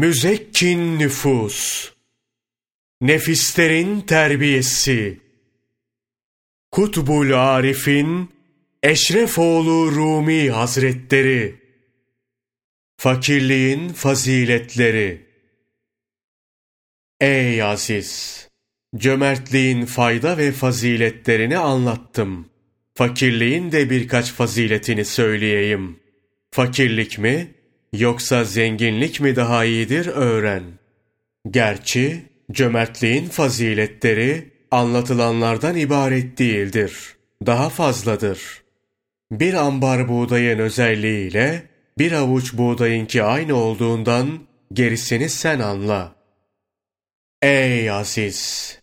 Müzekkin nüfus, nefislerin terbiyesi, Kutbul Arif'in Eşrefoğlu Rumi Hazretleri, Fakirliğin faziletleri, Ey aziz! Cömertliğin fayda ve faziletlerini anlattım. Fakirliğin de birkaç faziletini söyleyeyim. Fakirlik mi, yoksa zenginlik mi daha iyidir öğren. Gerçi cömertliğin faziletleri anlatılanlardan ibaret değildir. Daha fazladır. Bir ambar buğdayın özelliğiyle bir avuç buğdayınki aynı olduğundan gerisini sen anla. Ey aziz!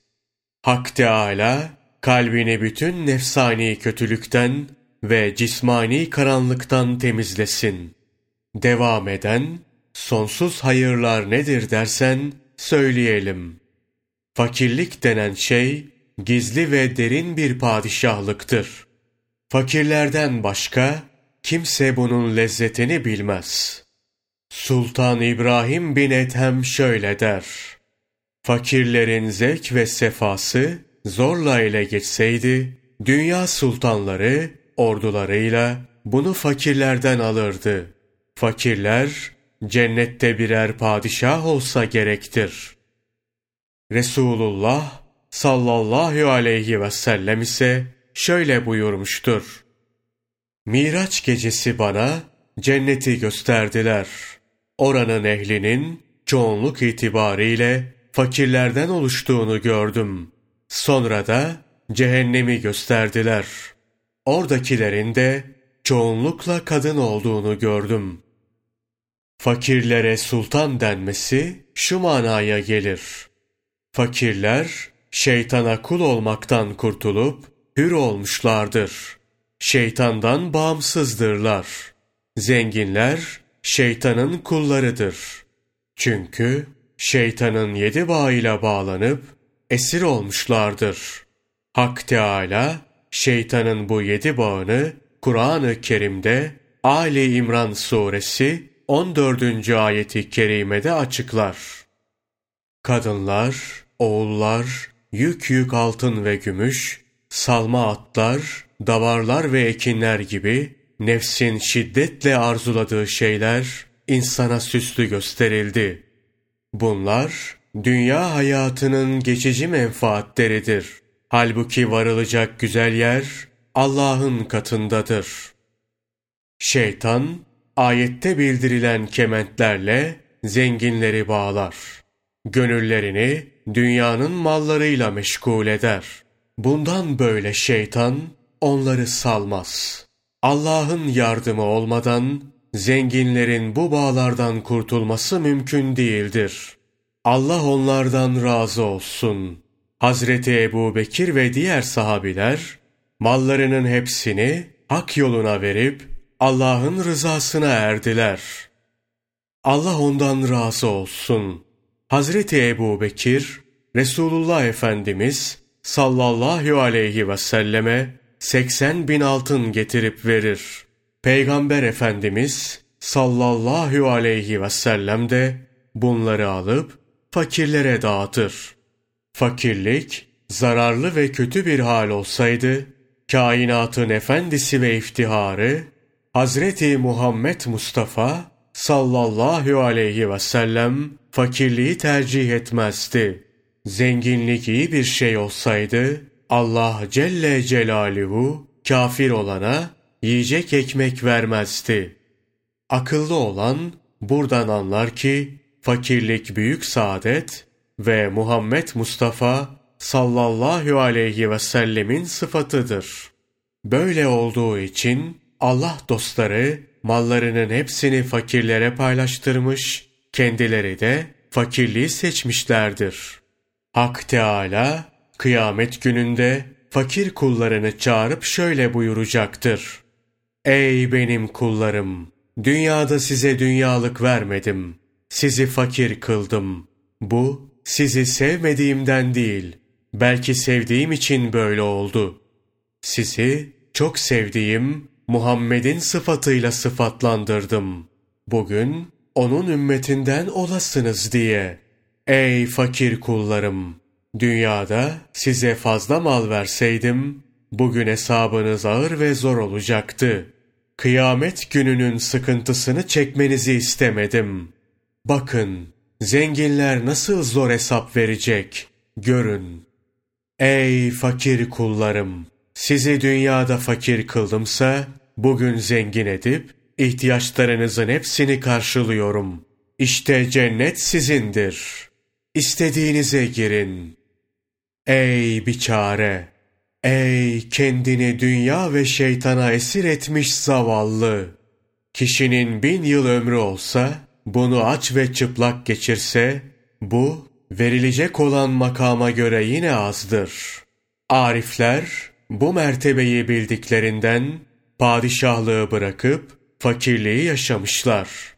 Hak Teâlâ kalbini bütün nefsani kötülükten ve cismani karanlıktan temizlesin. Devam eden, sonsuz hayırlar nedir dersen söyleyelim. Fakirlik denen şey, gizli ve derin bir padişahlıktır. Fakirlerden başka, kimse bunun lezzetini bilmez. Sultan İbrahim bin Ethem şöyle der. Fakirlerin zevk ve sefası zorla ele geçseydi, dünya sultanları ordularıyla bunu fakirlerden alırdı. Fakirler cennette birer padişah olsa gerektir. Resulullah sallallahu aleyhi ve sellem ise şöyle buyurmuştur. Miraç gecesi bana cenneti gösterdiler. Oranın ehlinin çoğunluk itibariyle fakirlerden oluştuğunu gördüm. Sonra da cehennemi gösterdiler. Oradakilerin de çoğunlukla kadın olduğunu gördüm. Fakirlere sultan denmesi şu manaya gelir. Fakirler şeytana kul olmaktan kurtulup hür olmuşlardır. Şeytandan bağımsızdırlar. Zenginler şeytanın kullarıdır. Çünkü şeytanın yedi bağıyla bağlanıp esir olmuşlardır. Hak Teâlâ şeytanın bu yedi bağını Kur'an-ı Kerim'de Ali İmran suresi 14. ayeti kerimede açıklar. Kadınlar, oğullar, yük yük altın ve gümüş, salma atlar, davarlar ve ekinler gibi nefsin şiddetle arzuladığı şeyler insana süslü gösterildi. Bunlar dünya hayatının geçici menfaatleridir. Halbuki varılacak güzel yer Allah'ın katındadır. Şeytan ayette bildirilen kementlerle zenginleri bağlar. Gönüllerini dünyanın mallarıyla meşgul eder. Bundan böyle şeytan onları salmaz. Allah'ın yardımı olmadan zenginlerin bu bağlardan kurtulması mümkün değildir. Allah onlardan razı olsun. Hazreti Ebu Bekir ve diğer sahabiler mallarının hepsini hak yoluna verip Allah'ın rızasına erdiler. Allah ondan razı olsun. Hazreti Ebu Bekir, Resulullah Efendimiz sallallahu aleyhi ve selleme 80 bin altın getirip verir. Peygamber Efendimiz sallallahu aleyhi ve sellem de bunları alıp fakirlere dağıtır. Fakirlik zararlı ve kötü bir hal olsaydı, kainatın efendisi ve iftiharı, Hazreti Muhammed Mustafa sallallahu aleyhi ve sellem fakirliği tercih etmezdi. Zenginlik iyi bir şey olsaydı, Allah Celle Celaluhu kafir olana yiyecek ekmek vermezdi. Akıllı olan buradan anlar ki fakirlik büyük saadet ve Muhammed Mustafa sallallahu aleyhi ve sellemin sıfatıdır. Böyle olduğu için Allah dostları mallarının hepsini fakirlere paylaştırmış, kendileri de fakirliği seçmişlerdir. Hak Teâlâ kıyamet gününde fakir kullarını çağırıp şöyle buyuracaktır. Ey benim kullarım! Dünyada size dünyalık vermedim. Sizi fakir kıldım. Bu sizi sevmediğimden değil, belki sevdiğim için böyle oldu. Sizi çok sevdiğim Muhammed'in sıfatıyla sıfatlandırdım. Bugün onun ümmetinden olasınız diye. Ey fakir kullarım! Dünyada size fazla mal verseydim, bugün hesabınız ağır ve zor olacaktı. Kıyamet gününün sıkıntısını çekmenizi istemedim. Bakın, zenginler nasıl zor hesap verecek, görün. Ey fakir kullarım! Sizi dünyada fakir kıldımsa, bugün zengin edip, ihtiyaçlarınızın hepsini karşılıyorum. İşte cennet sizindir. İstediğinize girin. Ey biçare! Ey kendini dünya ve şeytana esir etmiş zavallı! Kişinin bin yıl ömrü olsa, bunu aç ve çıplak geçirse, bu verilecek olan makama göre yine azdır. Arifler bu mertebeyi bildiklerinden padişahlığı bırakıp fakirliği yaşamışlar.